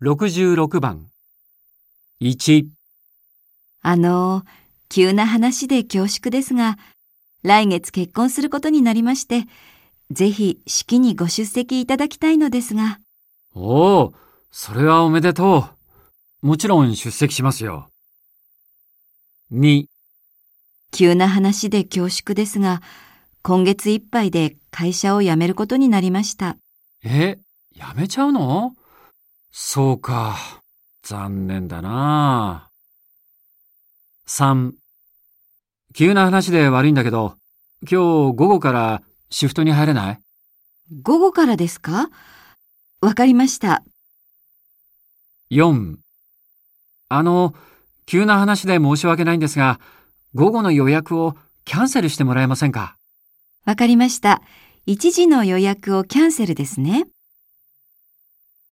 66番。1、あの、急な話で恐縮ですが、来月結婚することになりまして、ぜひ式にご出席いただきたいのですが、おお、それはおめでとう。もちろん出席しますよ。2、急な話で恐縮ですが、今月いっぱいで会社を辞めることになりました。え、やめちゃうの？そうか。残念だな。3、急な話で悪いんだけど、今日午後からシフトに入れない？午後からですか？わかりました。4あの、急な話で申し訳ないんですが、午後の予約をキャンセルしてもらえませんか？わかりました。1時の予約をキャンセルですね。